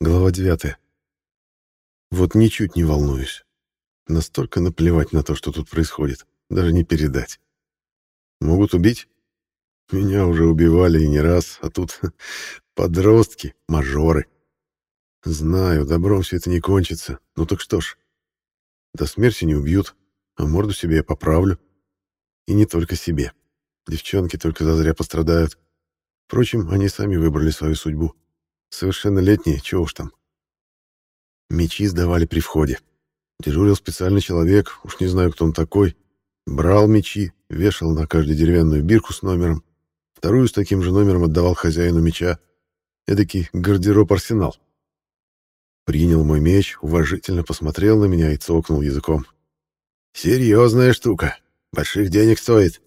Глава 9. Вот ничуть не волнуюсь. Настолько наплевать на то, что тут происходит. Даже не передать. Могут убить? Меня уже убивали и не раз, а тут подростки, мажоры. Знаю, добром все это не кончится. Ну так что ж. До смерти не убьют, а морду себе я поправлю. И не только себе. Девчонки только зазря пострадают. Впрочем, они сами выбрали свою судьбу. Совершеннолетние, чего уж там. Мечи сдавали при входе. Дежурил специальный человек, уж не знаю, кто он такой. Брал мечи, вешал на каждую деревянную бирку с номером. Вторую с таким же номером отдавал хозяину меча. Эдакий гардероб-арсенал. Принял мой меч, уважительно посмотрел на меня и цокнул языком. «Серьезная штука. Больших денег стоит.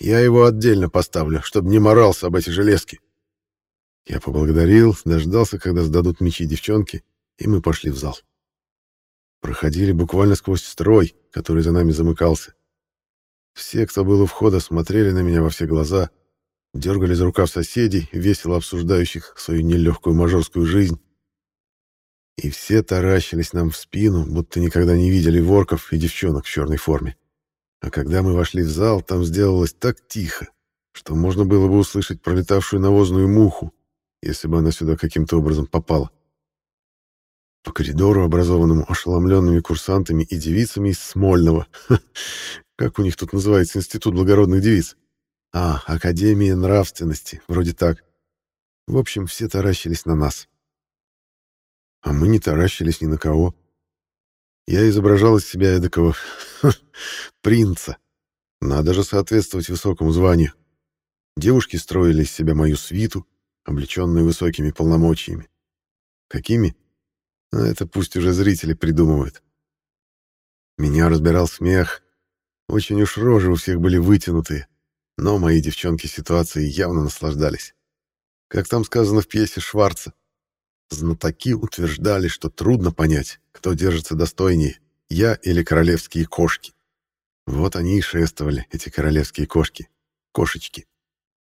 Я его отдельно поставлю, чтобы не морался об эти железки». Я поблагодарил, дождался, когда сдадут мечи девчонки, и мы пошли в зал. Проходили буквально сквозь строй, который за нами замыкался. Все, кто был у входа, смотрели на меня во все глаза, дергали за рукав соседей, весело обсуждающих свою нелегкую мажорскую жизнь. И все таращились нам в спину, будто никогда не видели ворков и девчонок в черной форме. А когда мы вошли в зал, там сделалось так тихо, что можно было бы услышать пролетавшую навозную муху, если бы она сюда каким-то образом попала. По коридору, образованному ошеломленными курсантами и девицами из Смольного. Как у них тут называется Институт благородных девиц? А, Академия нравственности, вроде так. В общем, все таращились на нас. А мы не таращились ни на кого. Я изображал из себя эдакого принца. Надо же соответствовать высокому званию. Девушки строили из себя мою свиту, облеченную высокими полномочиями. Какими? А это пусть уже зрители придумывают. Меня разбирал смех. Очень уж рожи у всех были вытянутые, но мои девчонки ситуации явно наслаждались. Как там сказано в пьесе Шварца, знатоки утверждали, что трудно понять, кто держится достойнее, я или королевские кошки. Вот они и шествовали, эти королевские кошки, кошечки.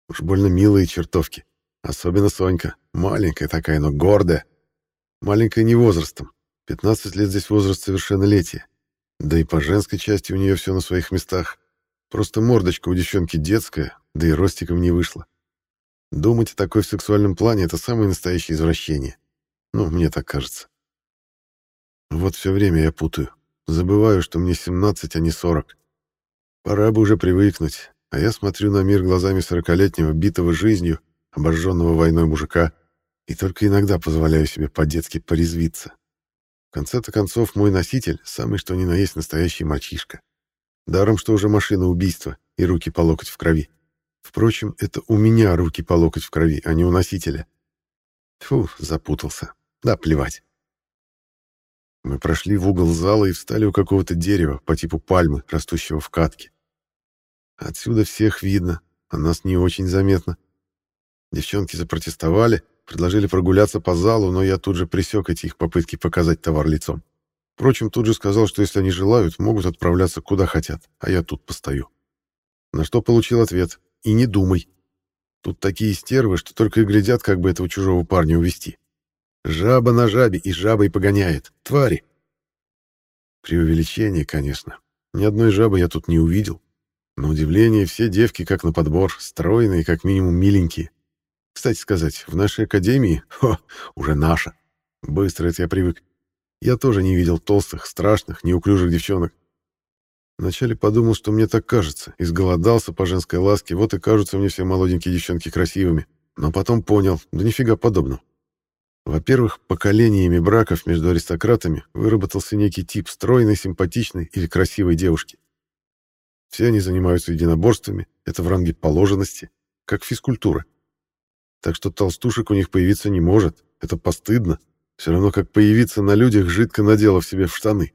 Уж больно милые чертовки. Особенно Сонька. Маленькая такая, но гордая. Маленькая не возрастом. 15 лет здесь возраст совершеннолетия. Да и по женской части у нее все на своих местах. Просто мордочка у девчонки детская, да и ростиком не вышла. Думать о такой в сексуальном плане — это самое настоящее извращение. Ну, мне так кажется. Вот все время я путаю. Забываю, что мне 17, а не 40. Пора бы уже привыкнуть, а я смотрю на мир глазами сорокалетнего, битого жизнью, обожженного войной мужика, и только иногда позволяю себе по-детски порезвиться. В конце-то концов, мой носитель — самый что ни на есть настоящий мальчишка. Даром, что уже машина убийства и руки по локоть в крови. Впрочем, это у меня руки по локоть в крови, а не у носителя. Фу, запутался. Да, плевать. Мы прошли в угол зала и встали у какого-то дерева по типу пальмы, растущего в катке. Отсюда всех видно, а нас не очень заметно. Девчонки запротестовали, предложили прогуляться по залу, но я тут же пресек эти их попытки показать товар лицом. Впрочем, тут же сказал, что если они желают, могут отправляться куда хотят, а я тут постою. На что получил ответ «И не думай». Тут такие стервы, что только и глядят, как бы этого чужого парня увести. Жаба на жабе и жабой погоняет. Твари. Преувеличение, конечно. Ни одной жабы я тут не увидел. На удивление, все девки, как на подбор, стройные, как минимум миленькие. Кстати сказать, в нашей академии, хо, уже наша. Быстро это я привык. Я тоже не видел толстых, страшных, неуклюжих девчонок. Вначале подумал, что мне так кажется, изголодался по женской ласке, вот и кажутся мне все молоденькие девчонки красивыми. Но потом понял, да нифига подобного. Во-первых, поколениями браков между аристократами выработался некий тип стройной, симпатичной или красивой девушки. Все они занимаются единоборствами, это в ранге положенности, как физкультура. Так что толстушек у них появиться не может. Это постыдно. Все равно как появиться на людях, жидко наделав себе в штаны.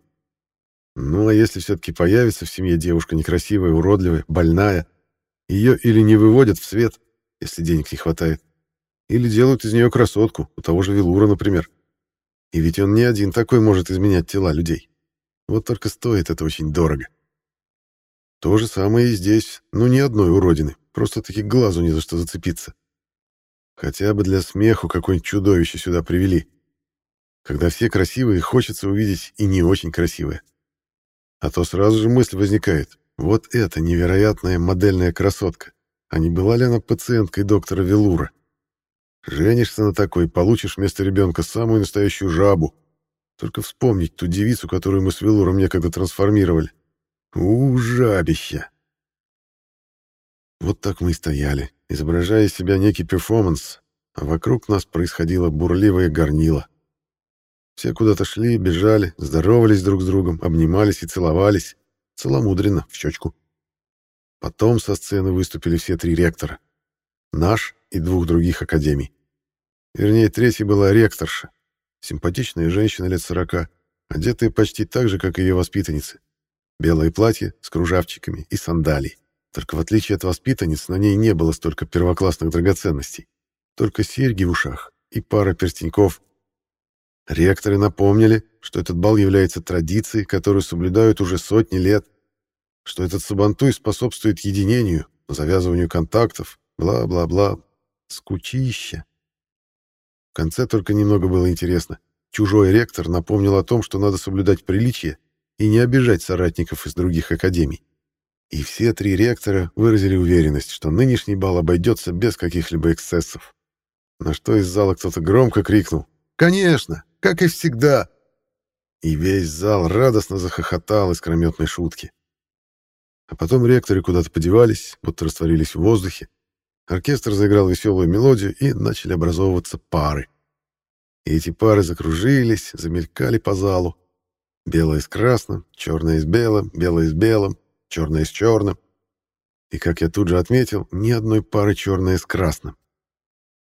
Ну а если все-таки появится в семье девушка некрасивая, уродливая, больная, ее или не выводят в свет, если денег не хватает, или делают из нее красотку, у того же Велура, например. И ведь он не один такой может изменять тела людей. Вот только стоит это очень дорого. То же самое и здесь, ну ни одной уродины, просто-таки глазу не за что зацепиться. Хотя бы для смеху какое-нибудь чудовище сюда привели. Когда все красивые, хочется увидеть и не очень красивые. А то сразу же мысль возникает, вот это невероятная модельная красотка. А не была ли она пациенткой доктора Велура? Женишься на такой, получишь вместо ребенка самую настоящую жабу. Только вспомнить ту девицу, которую мы с Велуром некогда трансформировали. У, жабища! Вот так мы и стояли, изображая из себя некий перформанс, а вокруг нас происходило бурливое горнило. Все куда-то шли, бежали, здоровались друг с другом, обнимались и целовались, целомудренно, в щечку. Потом со сцены выступили все три ректора. Наш и двух других академий. Вернее, третьей была ректорша, симпатичная женщина лет сорока, одетая почти так же, как ее воспитанницы. Белое платье с кружавчиками и сандалии. Только в отличие от воспитанниц, на ней не было столько первоклассных драгоценностей. Только серьги в ушах и пара перстеньков. Ректоры напомнили, что этот бал является традицией, которую соблюдают уже сотни лет, что этот сабантуй способствует единению, завязыванию контактов, бла-бла-бла. Скучище. В конце только немного было интересно. Чужой ректор напомнил о том, что надо соблюдать приличие и не обижать соратников из других академий. И все три ректора выразили уверенность, что нынешний бал обойдется без каких-либо эксцессов. На что из зала кто-то громко крикнул «Конечно! Как и всегда!» И весь зал радостно захохотал искрометной шутки. А потом ректоры куда-то подевались, будто растворились в воздухе. Оркестр заиграл веселую мелодию, и начали образовываться пары. И эти пары закружились, замелькали по залу. Белое с красным, черное с белым, белое с белым, черное с черным. И, как я тут же отметил, ни одной пары черное с красным.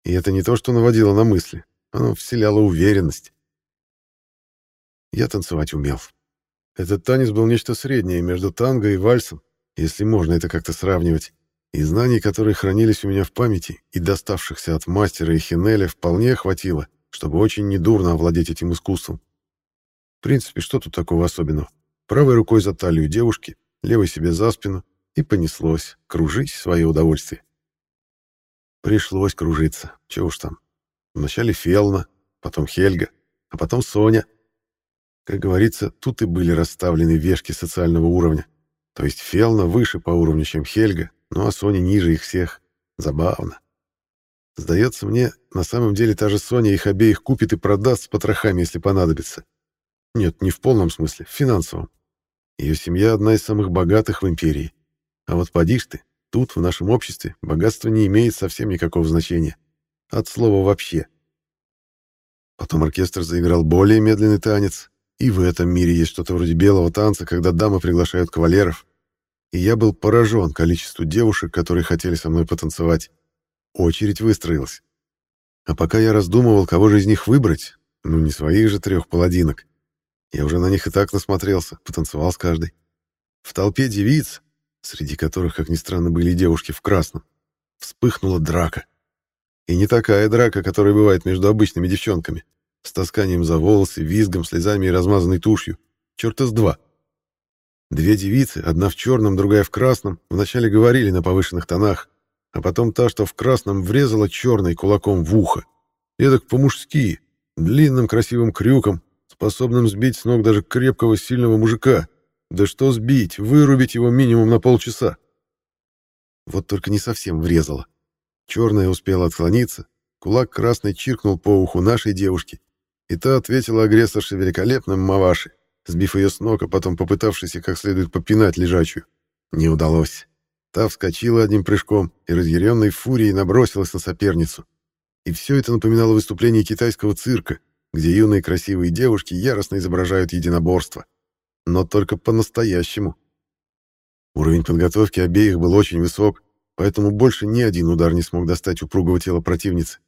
И это не то, что наводило на мысли, оно вселяло уверенность. Я танцевать умел. Этот танец был нечто среднее между танго и вальсом, если можно это как-то сравнивать. И знаний, которые хранились у меня в памяти, и доставшихся от мастера и Хинеля, вполне хватило, чтобы очень недурно овладеть этим искусством. В принципе, что тут такого особенного? Правой рукой за талию девушки, левой себе за спину, и понеслось, кружить в свое удовольствие. Пришлось кружиться, чего уж там. Вначале Фелна, потом Хельга, а потом Соня. Как говорится, тут и были расставлены вешки социального уровня. То есть Фелна выше по уровню, чем Хельга, ну а Соня ниже их всех. Забавно. Сдается мне, на самом деле та же Соня их обеих купит и продаст с потрохами, если понадобится. Нет, не в полном смысле, в финансовом. Ее семья одна из самых богатых в империи. А вот подишь ты, тут, в нашем обществе, богатство не имеет совсем никакого значения. От слова «вообще». Потом оркестр заиграл более медленный танец, и в этом мире есть что-то вроде белого танца, когда дамы приглашают кавалеров. И я был поражен количеству девушек, которые хотели со мной потанцевать. Очередь выстроилась. А пока я раздумывал, кого же из них выбрать, ну не своих же трех паладинок, я уже на них и так насмотрелся, потанцевал с каждой. В толпе девиц, среди которых, как ни странно, были девушки в красном, вспыхнула драка. И не такая драка, которая бывает между обычными девчонками, с тасканием за волосы, визгом, слезами и размазанной тушью. Чёрта с два. Две девицы, одна в черном, другая в красном, вначале говорили на повышенных тонах, а потом та, что в красном, врезала черной кулаком в ухо. Эдак по-мужски, длинным красивым крюком, способным сбить с ног даже крепкого сильного мужика. Да что сбить, вырубить его минимум на полчаса. Вот только не совсем врезала. Черная успела отклониться, кулак красный чиркнул по уху нашей девушки, и та ответила агрессорше великолепным маваши, сбив ее с ног, а потом попытавшись как следует попинать лежачую. Не удалось. Та вскочила одним прыжком и разъяренной фурией набросилась на соперницу. И все это напоминало выступление китайского цирка, где юные красивые девушки яростно изображают единоборство. Но только по-настоящему. Уровень подготовки обеих был очень высок, поэтому больше ни один удар не смог достать упругого тела противницы.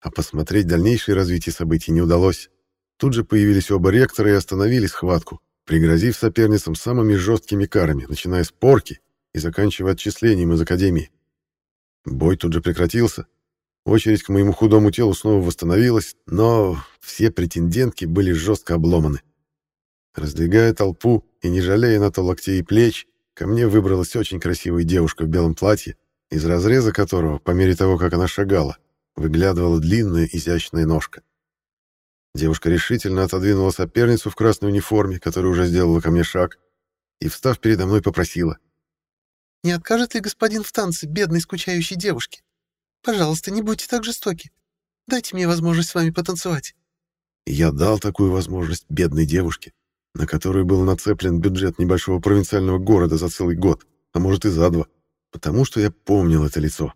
А посмотреть дальнейшее развитие событий не удалось. Тут же появились оба ректора и остановили схватку, пригрозив соперницам самыми жесткими карами, начиная с порки и заканчивая отчислением из академии. Бой тут же прекратился, Очередь к моему худому телу снова восстановилась, но все претендентки были жестко обломаны. Раздвигая толпу и не жалея на то локтей и плеч, ко мне выбралась очень красивая девушка в белом платье, из разреза которого, по мере того, как она шагала, выглядывала длинная изящная ножка. Девушка решительно отодвинула соперницу в красной униформе, которая уже сделала ко мне шаг, и, встав передо мной, попросила. «Не откажет ли господин в танце бедной скучающей девушке? Пожалуйста, не будьте так жестоки. Дайте мне возможность с вами потанцевать». Я дал такую возможность бедной девушке, на которую был нацеплен бюджет небольшого провинциального города за целый год, а может и за два, потому что я помнил это лицо.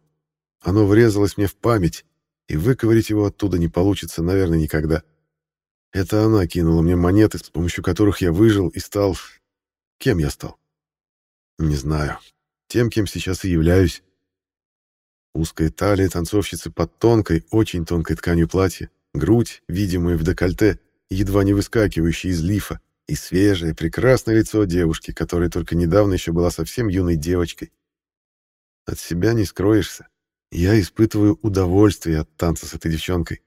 Оно врезалось мне в память, и выковырить его оттуда не получится, наверное, никогда. Это она кинула мне монеты, с помощью которых я выжил и стал... Кем я стал? Не знаю. Тем, кем сейчас и являюсь. Узкая талия танцовщицы под тонкой, очень тонкой тканью платья, грудь, видимая в декольте, едва не выскакивающая из лифа, и свежее, прекрасное лицо девушки, которая только недавно еще была совсем юной девочкой. От себя не скроешься. Я испытываю удовольствие от танца с этой девчонкой.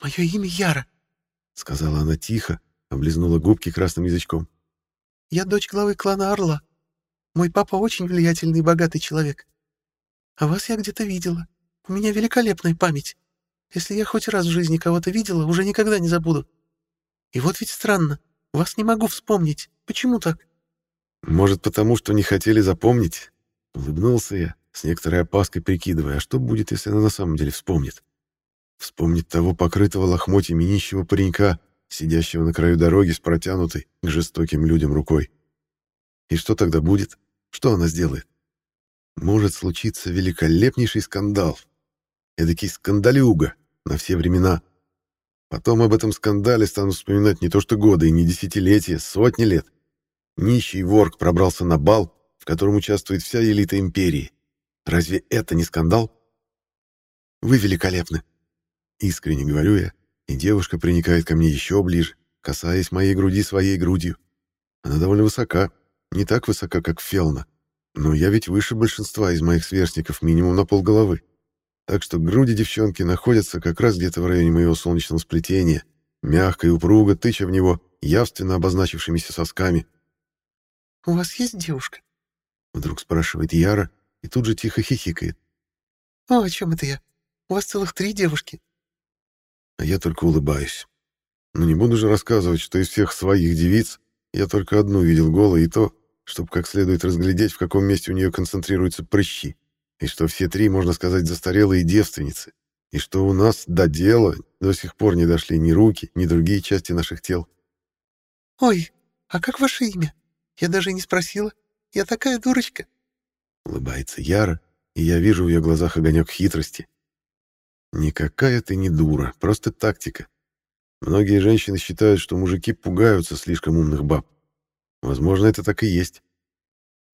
«Мое имя Яра», — сказала она тихо, облизнула губки красным язычком. «Я дочь главы клана Орла. Мой папа очень влиятельный и богатый человек. А вас я где-то видела. У меня великолепная память. Если я хоть раз в жизни кого-то видела, уже никогда не забуду. И вот ведь странно, вас не могу вспомнить. Почему так?» «Может, потому что не хотели запомнить?» Улыбнулся я, с некоторой опаской прикидывая, а что будет, если она на самом деле вспомнит. Вспомнить того покрытого лохмотьями нищего паренька, сидящего на краю дороги с протянутой к жестоким людям рукой. И что тогда будет? Что она сделает? Может случиться великолепнейший скандал. Эдакий скандалюга на все времена. Потом об этом скандале станут вспоминать не то что годы и не десятилетия, сотни лет. Нищий ворк пробрался на бал, в котором участвует вся элита империи. Разве это не скандал? Вы великолепны, Искренне говорю я, и девушка приникает ко мне еще ближе, касаясь моей груди своей грудью. Она довольно высока, не так высока, как Фелна, но я ведь выше большинства из моих сверстников минимум на полголовы. Так что груди девчонки находятся как раз где-то в районе моего солнечного сплетения, мягко и упруго тыча в него явственно обозначившимися сосками. «У вас есть девушка?» Вдруг спрашивает Яра и тут же тихо хихикает. «О, о чем это я? У вас целых три девушки. А я только улыбаюсь. Но не буду же рассказывать, что из всех своих девиц я только одну видел голой, и то, чтобы как следует разглядеть, в каком месте у нее концентрируются прыщи, и что все три, можно сказать, застарелые девственницы, и что у нас до дела до сих пор не дошли ни руки, ни другие части наших тел. «Ой, а как ваше имя? Я даже не спросила. Я такая дурочка!» Улыбается Яра, и я вижу в ее глазах огонек хитрости. Никакая ты не дура, просто тактика. Многие женщины считают, что мужики пугаются слишком умных баб. Возможно, это так и есть.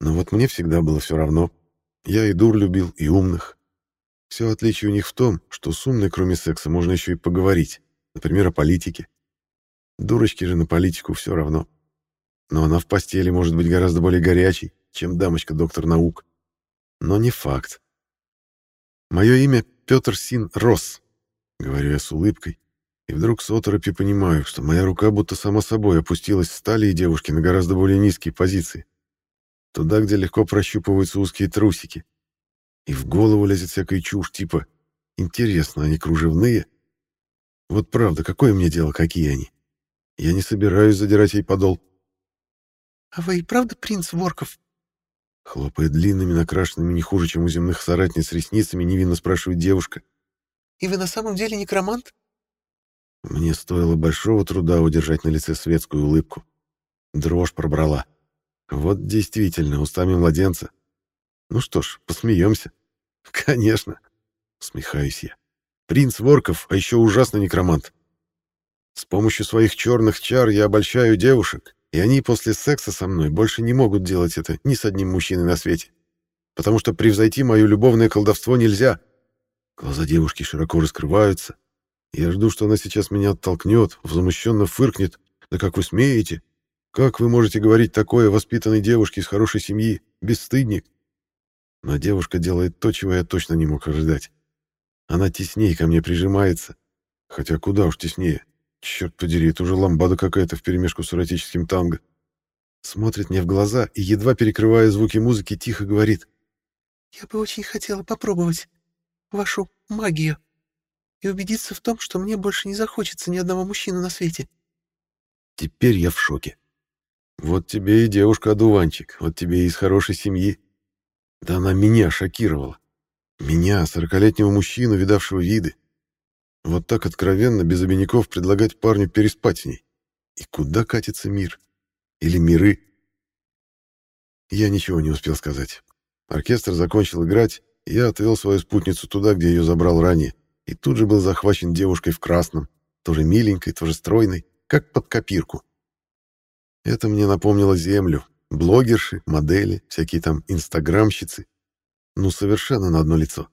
Но вот мне всегда было все равно. Я и дур любил, и умных. Все отличие у них в том, что с умной, кроме секса, можно еще и поговорить. Например, о политике. Дурочке же на политику все равно. Но она в постели может быть гораздо более горячей, чем дамочка-доктор наук. Но не факт. Мое имя Петр Син Рос, говорю я с улыбкой, и вдруг с оторопью понимаю, что моя рука будто сама собой опустилась с талии девушки на гораздо более низкие позиции. Туда, где легко прощупываются узкие трусики. И в голову лезет всякая чушь, типа «Интересно, они кружевные?» Вот правда, какое мне дело, какие они? Я не собираюсь задирать ей подол. «А вы и правда принц Ворков?» Хлопая длинными, накрашенными не хуже, чем у земных соратниц ресницами, невинно спрашивает девушка. «И вы на самом деле некромант?» Мне стоило большого труда удержать на лице светскую улыбку. Дрожь пробрала. Вот действительно, устами младенца. Ну что ж, посмеемся. Конечно, усмехаюсь я. Принц Ворков, а еще ужасный некромант. С помощью своих черных чар я обольщаю девушек, и они после секса со мной больше не могут делать это ни с одним мужчиной на свете. Потому что превзойти мое любовное колдовство нельзя. Глаза девушки широко раскрываются. Я жду, что она сейчас меня оттолкнет, возмущенно фыркнет. «Да как вы смеете? Как вы можете говорить такое воспитанной девушке из хорошей семьи? Бесстыдник!» Но девушка делает то, чего я точно не мог ожидать. Она теснее ко мне прижимается. Хотя куда уж теснее. Черт подери, это уже ламбада какая-то вперемешку с эротическим танго. Смотрит мне в глаза и, едва перекрывая звуки музыки, тихо говорит. «Я бы очень хотела попробовать вашу магию». И убедиться в том, что мне больше не захочется ни одного мужчины на свете. Теперь я в шоке. Вот тебе и девушка-одуванчик, вот тебе и из хорошей семьи. Да она меня шокировала. Меня, сорокалетнего мужчину, видавшего виды. Вот так откровенно, без обиняков, предлагать парню переспать с ней. И куда катится мир? Или миры? Я ничего не успел сказать. Оркестр закончил играть, и я отвел свою спутницу туда, где ее забрал ранее, и тут же был захвачен девушкой в красном, тоже миленькой, тоже стройной, как под копирку. Это мне напомнило землю. Блогерши, модели, всякие там инстаграмщицы. Ну, совершенно на одно лицо.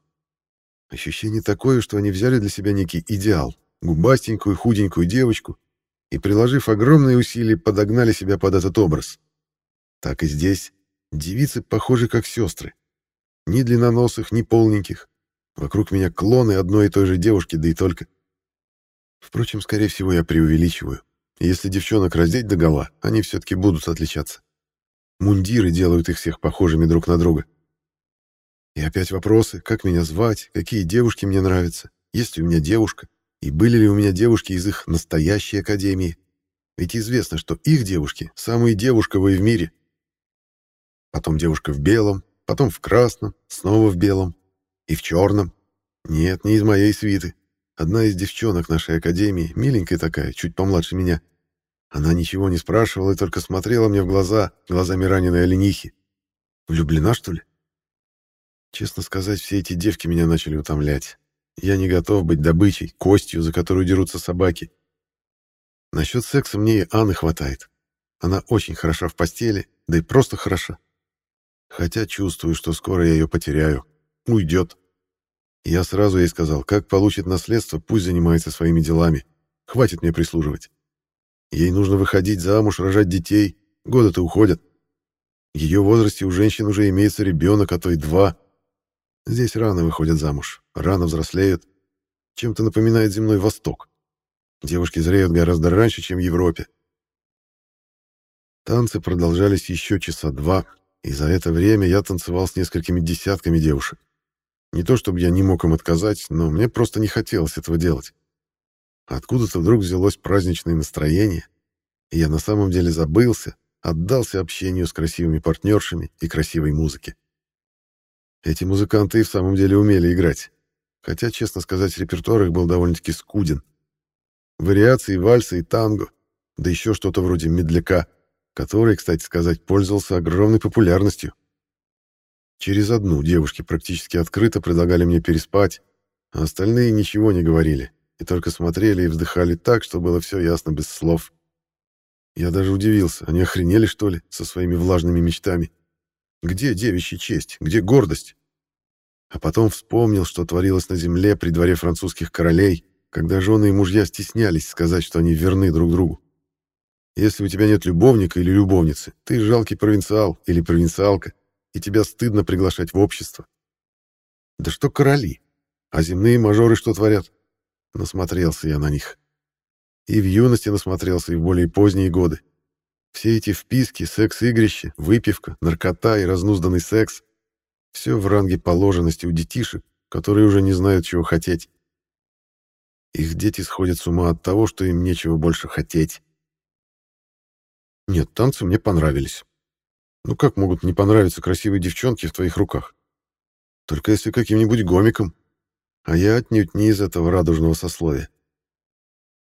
Ощущение такое, что они взяли для себя некий идеал, губастенькую, худенькую девочку, и, приложив огромные усилия, подогнали себя под этот образ. Так и здесь девицы похожи как сестры. Ни длинноносых, ни полненьких. Вокруг меня клоны одной и той же девушки, да и только. Впрочем, скорее всего, я преувеличиваю. Если девчонок раздеть догола, они все-таки будут отличаться. Мундиры делают их всех похожими друг на друга. И опять вопросы, как меня звать, какие девушки мне нравятся, есть ли у меня девушка, и были ли у меня девушки из их настоящей академии. Ведь известно, что их девушки самые девушковые в мире. Потом девушка в белом, потом в красном, снова в белом и в черном. Нет, не из моей свиты. Одна из девчонок нашей академии, миленькая такая, чуть помладше меня. Она ничего не спрашивала и только смотрела мне в глаза, глазами раненой оленихи. Влюблена, что ли? Честно сказать, все эти девки меня начали утомлять. Я не готов быть добычей, костью, за которую дерутся собаки. Насчет секса мне и Анны хватает. Она очень хороша в постели, да и просто хороша. Хотя чувствую, что скоро я ее потеряю. Уйдет. Я сразу ей сказал, как получит наследство, пусть занимается своими делами. Хватит мне прислуживать. Ей нужно выходить замуж, рожать детей. Годы-то уходят. В ее возрасте у женщин уже имеется ребенок, а то и два. Здесь рано выходят замуж, рано взрослеют. Чем-то напоминает земной Восток. Девушки зреют гораздо раньше, чем в Европе. Танцы продолжались еще часа два, и за это время я танцевал с несколькими десятками девушек. Не то чтобы я не мог им отказать, но мне просто не хотелось этого делать. Откуда-то вдруг взялось праздничное настроение, и я на самом деле забылся, отдался общению с красивыми партнершами и красивой музыке. Эти музыканты и в самом деле умели играть, хотя, честно сказать, репертуар их был довольно-таки скуден. Вариации вальса и танго, да еще что-то вроде медляка, который, кстати сказать, пользовался огромной популярностью. Через одну девушки практически открыто предлагали мне переспать, а остальные ничего не говорили и только смотрели и вздыхали так, что было все ясно без слов. Я даже удивился, они охренели, что ли, со своими влажными мечтами? Где девичья честь, где гордость? А потом вспомнил, что творилось на земле при дворе французских королей, когда жены и мужья стеснялись сказать, что они верны друг другу. Если у тебя нет любовника или любовницы, ты жалкий провинциал или провинциалка, и тебя стыдно приглашать в общество. Да что короли? А земные мажоры что творят? Насмотрелся я на них. И в юности насмотрелся, и в более поздние годы. Все эти вписки, секс-игрища, выпивка, наркота и разнузданный секс — все в ранге положенности у детишек, которые уже не знают, чего хотеть. Их дети сходят с ума от того, что им нечего больше хотеть. Нет, танцы мне понравились. Ну как могут не понравиться красивые девчонки в твоих руках? Только если каким-нибудь гомиком. А я отнюдь не из этого радужного сословия.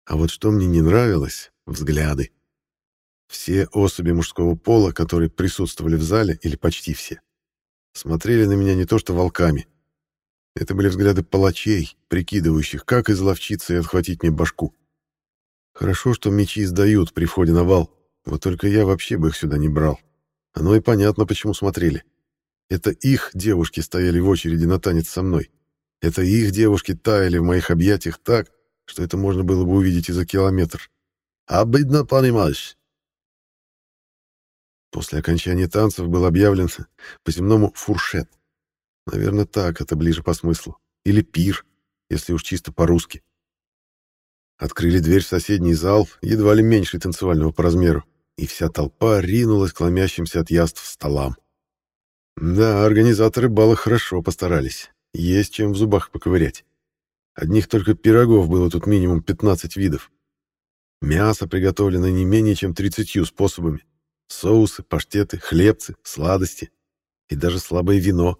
А вот что мне не нравилось — взгляды. Все особи мужского пола, которые присутствовали в зале, или почти все, смотрели на меня не то что волками. Это были взгляды палачей, прикидывающих, как изловчиться и отхватить мне башку. Хорошо, что мечи сдают при входе на вал, вот только я вообще бы их сюда не брал. Оно и понятно, почему смотрели. Это их девушки стояли в очереди на танец со мной. Это их девушки таяли в моих объятиях так, что это можно было бы увидеть и за километр. «Обидно, понимаешь?» После окончания танцев был объявлен по-земному фуршет. Наверное, так это ближе по смыслу. Или пир, если уж чисто по-русски. Открыли дверь в соседний зал, едва ли меньше танцевального по размеру и вся толпа ринулась к ломящимся от яств столам. Да, организаторы бала хорошо постарались. Есть чем в зубах поковырять. Одних только пирогов было тут минимум 15 видов. Мясо приготовлено не менее чем 30 способами. Соусы, паштеты, хлебцы, сладости и даже слабое вино.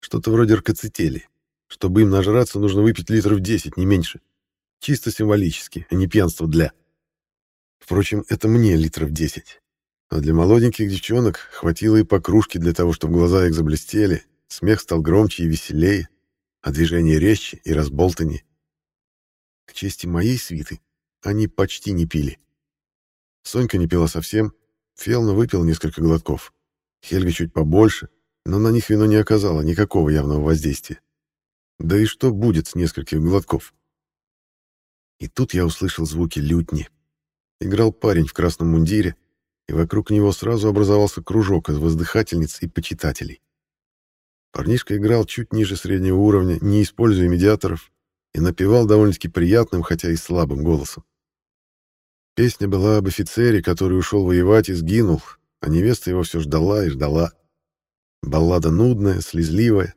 Что-то вроде ркоцетели. Чтобы им нажраться, нужно выпить литров 10, не меньше. Чисто символически, а не пьянство для. Впрочем, это мне литров 10. А для молоденьких девчонок хватило и по кружке для того, чтобы глаза их заблестели, смех стал громче и веселее, а движения резче и разболтаннее. К чести моей свиты, они почти не пили. Сонька не пила совсем, Фелна выпил несколько глотков. Хельга чуть побольше, но на них вино не оказало никакого явного воздействия. Да и что будет с нескольких глотков? И тут я услышал звуки лютни. Играл парень в красном мундире, и вокруг него сразу образовался кружок из воздыхательниц и почитателей. Парнишка играл чуть ниже среднего уровня, не используя медиаторов, и напевал довольно-таки приятным, хотя и слабым голосом. Песня была об офицере, который ушел воевать и сгинул, а невеста его все ждала и ждала. Баллада нудная, слезливая,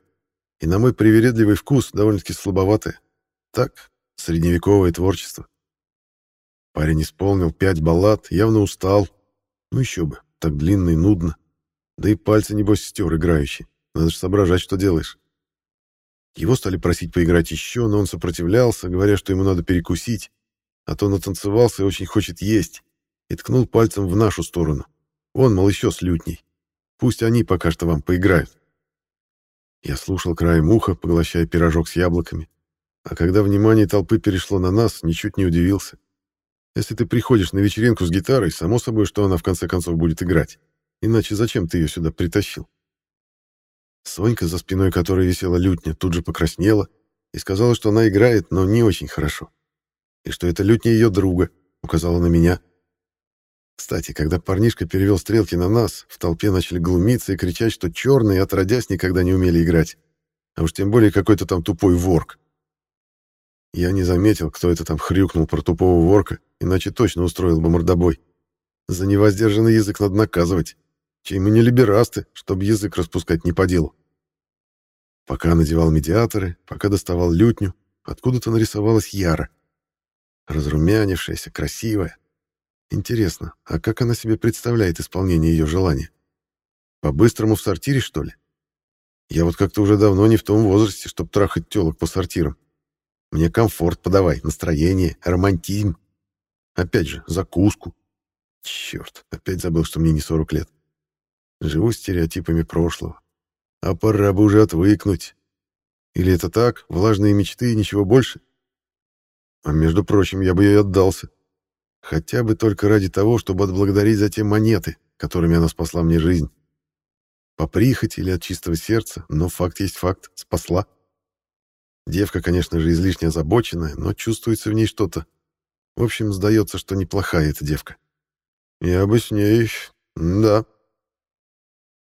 и на мой привередливый вкус довольно-таки слабоватая. Так, средневековое творчество. Парень исполнил пять баллад, явно устал. Ну еще бы, так длинно и нудно. Да и пальцы, небось, стер играющий. Надо же соображать, что делаешь. Его стали просить поиграть еще, но он сопротивлялся, говоря, что ему надо перекусить, а то натанцевался и очень хочет есть, и ткнул пальцем в нашу сторону. Он, мол, еще с лютней. Пусть они пока что вам поиграют. Я слушал краем уха, поглощая пирожок с яблоками. А когда внимание толпы перешло на нас, ничуть не удивился. Если ты приходишь на вечеринку с гитарой, само собой, что она в конце концов будет играть. Иначе зачем ты ее сюда притащил? Сонька, за спиной которой висела лютня, тут же покраснела и сказала, что она играет, но не очень хорошо. И что это лютня ее друга, указала на меня. Кстати, когда парнишка перевел стрелки на нас, в толпе начали глумиться и кричать, что черные отродясь никогда не умели играть. А уж тем более какой-то там тупой ворк. Я не заметил, кто это там хрюкнул про тупого ворка, иначе точно устроил бы мордобой. За невоздержанный язык надо наказывать. Чей мы не либерасты, чтобы язык распускать не по делу. Пока надевал медиаторы, пока доставал лютню, откуда-то нарисовалась Яра. Разрумянившаяся, красивая, Интересно, а как она себе представляет исполнение ее желания? По-быстрому в сортире, что ли? Я вот как-то уже давно не в том возрасте, чтобы трахать телок по сортирам. Мне комфорт подавай, настроение, романтизм. Опять же, закуску. Черт, опять забыл, что мне не 40 лет. Живу стереотипами прошлого. А пора бы уже отвыкнуть. Или это так, влажные мечты и ничего больше? А между прочим, я бы ей отдался. Хотя бы только ради того, чтобы отблагодарить за те монеты, которыми она спасла мне жизнь. По прихоти или от чистого сердца, но факт есть факт, спасла. Девка, конечно же, излишне озабоченная, но чувствуется в ней что-то. В общем, сдается, что неплохая эта девка. Я бы с ней... да.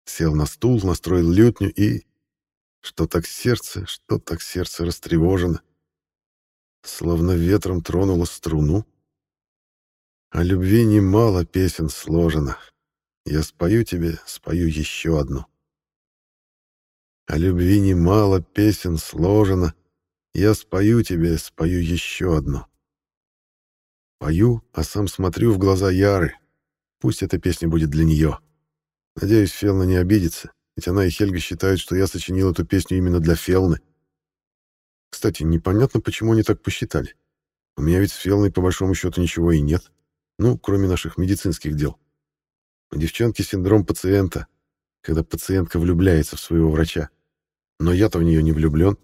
Сел на стул, настроил лютню и... Что так сердце, что так сердце растревожено. Словно ветром тронуло струну. О любви немало песен сложено. Я спою тебе, спою еще одну. О любви немало песен сложено. Я спою тебе, спою еще одну. Пою, а сам смотрю в глаза Яры. Пусть эта песня будет для нее. Надеюсь, Фелна не обидится, ведь она и Хельга считают, что я сочинил эту песню именно для Фелны. Кстати, непонятно, почему они так посчитали. У меня ведь с Фелной по большому счету ничего и нет. Ну, кроме наших медицинских дел. У девчонки синдром пациента, когда пациентка влюбляется в своего врача. Но я-то в нее не влюблен,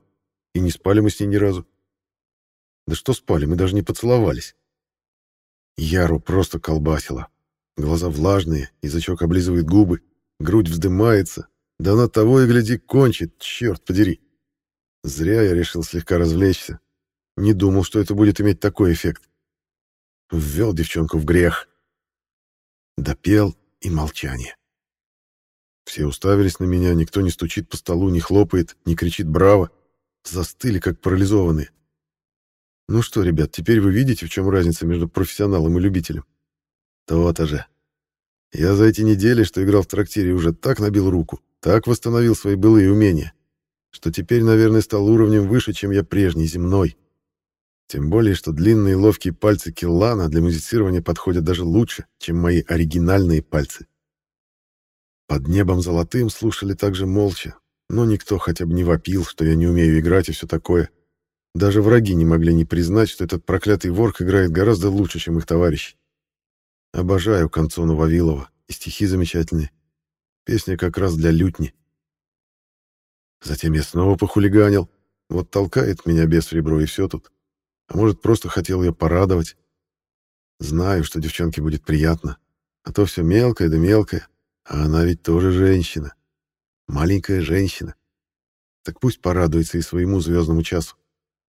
и не спали мы с ней ни разу. Да что спали, мы даже не поцеловались. Яру просто колбасила. Глаза влажные, язычок облизывает губы, грудь вздымается. Да она того и гляди кончит, черт подери. Зря я решил слегка развлечься. Не думал, что это будет иметь такой эффект. Ввел девчонку в грех. Допел и молчание. Все уставились на меня, никто не стучит по столу, не хлопает, не кричит «Браво!». Застыли, как парализованные. Ну что, ребят, теперь вы видите, в чем разница между профессионалом и любителем? То-то же. Я за эти недели, что играл в трактире, уже так набил руку, так восстановил свои былые умения, что теперь, наверное, стал уровнем выше, чем я прежний, земной. Тем более, что длинные ловкие пальцы Киллана для музицирования подходят даже лучше, чем мои оригинальные пальцы. Под небом золотым слушали также молча, но никто хотя бы не вопил, что я не умею играть и все такое. Даже враги не могли не признать, что этот проклятый ворк играет гораздо лучше, чем их товарищ. Обожаю Концону Вавилова, и стихи замечательные. Песня как раз для лютни. Затем я снова похулиганил. Вот толкает меня без ребро, и все тут. А может, просто хотел ее порадовать. Знаю, что девчонке будет приятно. А то все мелкое да мелкое. А она ведь тоже женщина. Маленькая женщина. Так пусть порадуется и своему звездному часу.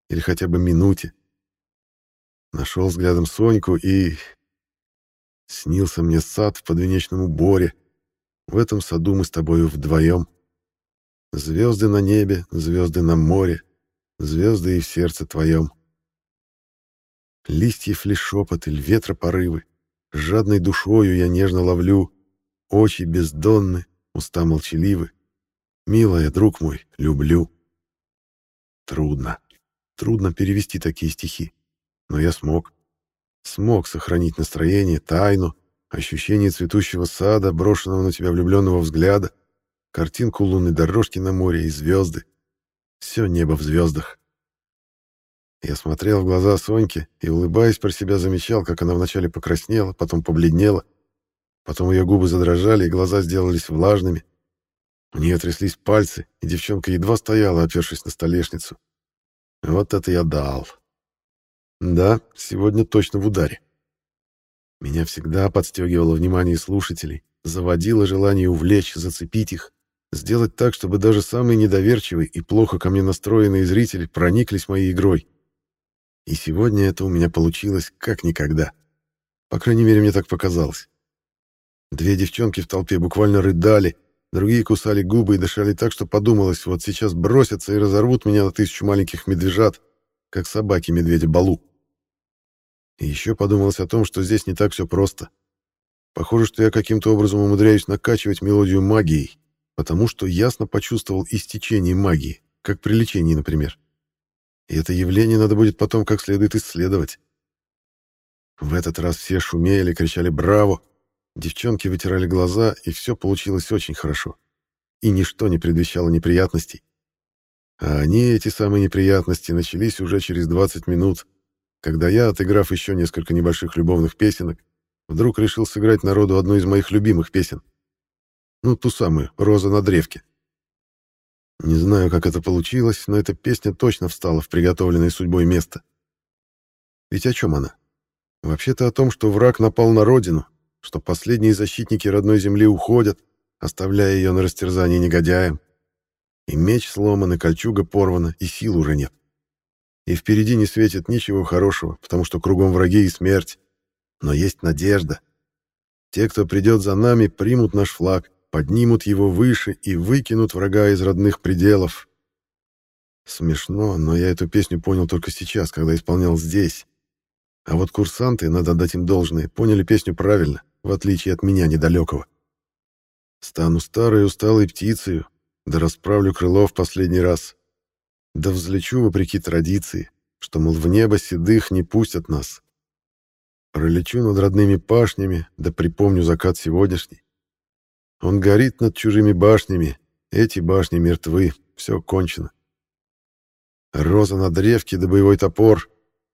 Или хотя бы минуте. Нашел взглядом Соньку и... Снился мне сад в подвенечном уборе. В этом саду мы с тобою вдвоем. Звезды на небе, звезды на море, звезды и в сердце твоем. Листьев ли шепот, или ветра порывы, Жадной душою я нежно ловлю, Очи бездонны, уста молчаливы. Милая, друг мой, люблю. Трудно, трудно перевести такие стихи, но я смог. Смог сохранить настроение, тайну, ощущение цветущего сада, брошенного на тебя влюбленного взгляда, картинку лунной дорожки на море и звезды. Все небо в звездах. Я смотрел в глаза Соньки и, улыбаясь про себя, замечал, как она вначале покраснела, потом побледнела. Потом ее губы задрожали, и глаза сделались влажными. У нее тряслись пальцы, и девчонка едва стояла, опершись на столешницу. Вот это я дал. Да, сегодня точно в ударе. Меня всегда подстегивало внимание слушателей, заводило желание увлечь, зацепить их, сделать так, чтобы даже самые недоверчивые и плохо ко мне настроенные зрители прониклись моей игрой. И сегодня это у меня получилось как никогда. По крайней мере, мне так показалось. Две девчонки в толпе буквально рыдали, другие кусали губы и дышали так, что подумалось, вот сейчас бросятся и разорвут меня на тысячу маленьких медвежат, как собаки медведя Балу. И еще подумалось о том, что здесь не так все просто. Похоже, что я каким-то образом умудряюсь накачивать мелодию магией, потому что ясно почувствовал истечение магии, как при лечении, например. И это явление надо будет потом как следует исследовать. В этот раз все шумели, кричали «Браво!». Девчонки вытирали глаза, и все получилось очень хорошо. И ничто не предвещало неприятностей. А они, эти самые неприятности, начались уже через 20 минут, когда я, отыграв еще несколько небольших любовных песенок, вдруг решил сыграть народу одну из моих любимых песен. Ну, ту самую «Роза на древке». Не знаю, как это получилось, но эта песня точно встала в приготовленное судьбой место. Ведь о чем она? Вообще-то о том, что враг напал на родину, что последние защитники родной земли уходят, оставляя ее на растерзание негодяям. И меч сломан, и кольчуга порвана, и сил уже нет. И впереди не светит ничего хорошего, потому что кругом враги и смерть. Но есть надежда. Те, кто придет за нами, примут наш флаг, поднимут его выше и выкинут врага из родных пределов. Смешно, но я эту песню понял только сейчас, когда исполнял здесь. А вот курсанты, надо дать им должное, поняли песню правильно, в отличие от меня недалекого. Стану старой усталой птицей, да расправлю крыло в последний раз. Да взлечу вопреки традиции, что, мол, в небо седых не пустят нас. Пролечу над родными пашнями, да припомню закат сегодняшний. Он горит над чужими башнями. Эти башни мертвы. Все кончено. Роза на древке да боевой топор.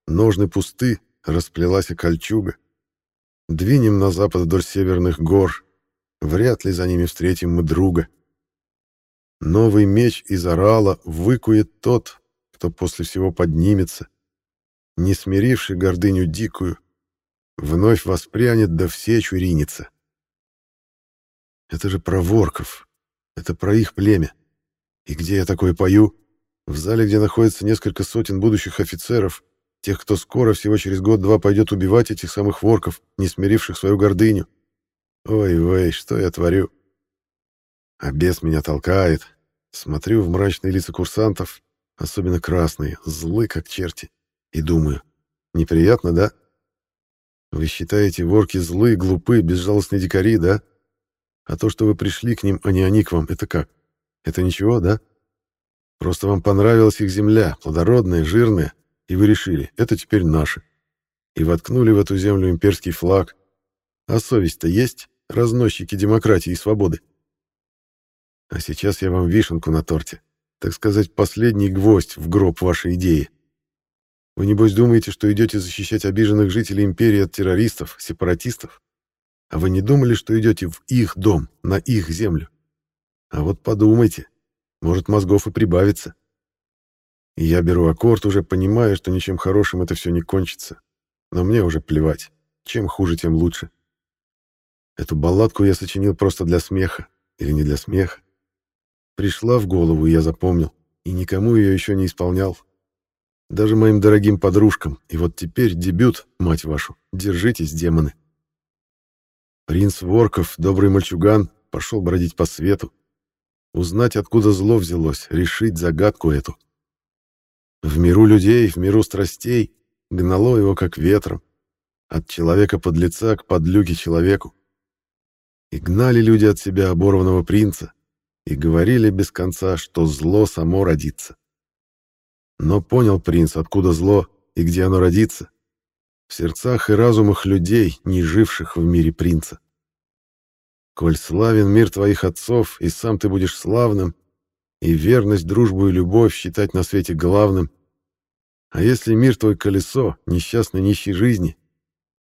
Ножны пусты, расплелась кольчуга. Двинем на запад вдоль северных гор. Вряд ли за ними встретим мы друга. Новый меч из орала выкует тот, кто после всего поднимется, не смиривший гордыню дикую, вновь воспрянет да в сечу ринется. Это же про ворков. Это про их племя. И где я такое пою? В зале, где находится несколько сотен будущих офицеров, тех, кто скоро, всего через год-два, пойдет убивать этих самых ворков, не смиривших свою гордыню. Ой-ой, что я творю? А бес меня толкает. Смотрю в мрачные лица курсантов, особенно красные, злы как черти, и думаю, неприятно, да? Вы считаете, ворки злые, глупые, безжалостные дикари, да? А то, что вы пришли к ним, а не они к вам, это как? Это ничего, да? Просто вам понравилась их земля, плодородная, жирная, и вы решили, это теперь наше. И воткнули в эту землю имперский флаг. А совесть-то есть, разносчики демократии и свободы? А сейчас я вам вишенку на торте, так сказать, последний гвоздь в гроб вашей идеи. Вы, небось, думаете, что идете защищать обиженных жителей империи от террористов, сепаратистов? А вы не думали, что идете в их дом, на их землю? А вот подумайте, может, мозгов и прибавится. Я беру аккорд, уже понимая, что ничем хорошим это все не кончится. Но мне уже плевать. Чем хуже, тем лучше. Эту балладку я сочинил просто для смеха. Или не для смеха. Пришла в голову, я запомнил. И никому ее еще не исполнял. Даже моим дорогим подружкам. И вот теперь дебют, мать вашу. Держитесь, демоны. Принц Ворков, добрый мальчуган, пошел бродить по свету. Узнать, откуда зло взялось, решить загадку эту. В миру людей, в миру страстей гнало его как ветром. От человека под лица к подлюке человеку. И гнали люди от себя оборванного принца, и говорили без конца, что зло само родится. Но понял принц, откуда зло и где оно родится, в сердцах и разумах людей, не живших в мире принца. Коль славен мир твоих отцов, и сам ты будешь славным, и верность, дружбу и любовь считать на свете главным, а если мир твой колесо, несчастной нищей жизни,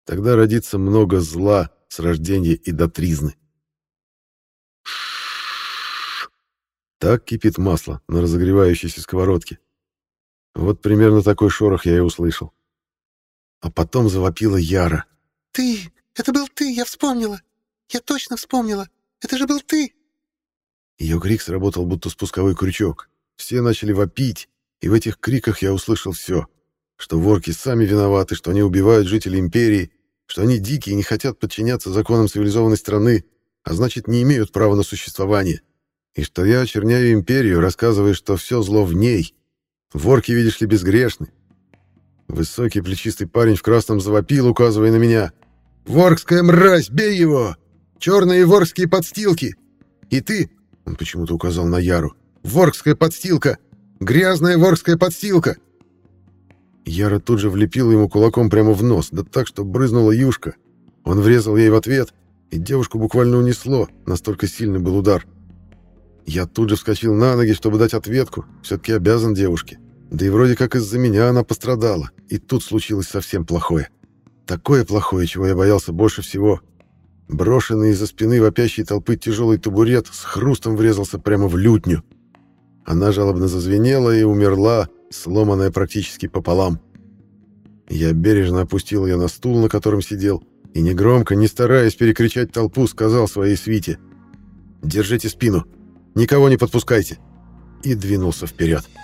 тогда родится много зла с рождения и до тризны. Так кипит масло на разогревающейся сковородке. Вот примерно такой шорох я и услышал. А потом завопила Яра. «Ты! Это был ты! Я вспомнила! Я точно вспомнила! Это же был ты!» Ее крик сработал, будто спусковой крючок. Все начали вопить, и в этих криках я услышал все. Что ворки сами виноваты, что они убивают жителей империи, что они дикие и не хотят подчиняться законам цивилизованной страны, а значит, не имеют права на существование. И что я очерняю империю, рассказывая, что все зло в ней. Ворки, видишь ли, безгрешны, Высокий плечистый парень в красном завопил, указывая на меня. «Воркская мразь! Бей его! Черные воркские подстилки! И ты...» Он почему-то указал на Яру. «Воркская подстилка! Грязная воркская подстилка!» Яра тут же влепила ему кулаком прямо в нос, да так, что брызнула юшка. Он врезал ей в ответ, и девушку буквально унесло, настолько сильный был удар. Я тут же вскочил на ноги, чтобы дать ответку, все-таки обязан девушке. Да и вроде как из-за меня она пострадала, и тут случилось совсем плохое. Такое плохое, чего я боялся больше всего. Брошенный из-за спины вопящей толпы тяжелый табурет с хрустом врезался прямо в лютню. Она жалобно зазвенела и умерла, сломанная практически пополам. Я бережно опустил ее на стул, на котором сидел, и негромко, не стараясь перекричать толпу, сказал своей свите «Держите спину, никого не подпускайте!» и двинулся вперед. «Вперед!»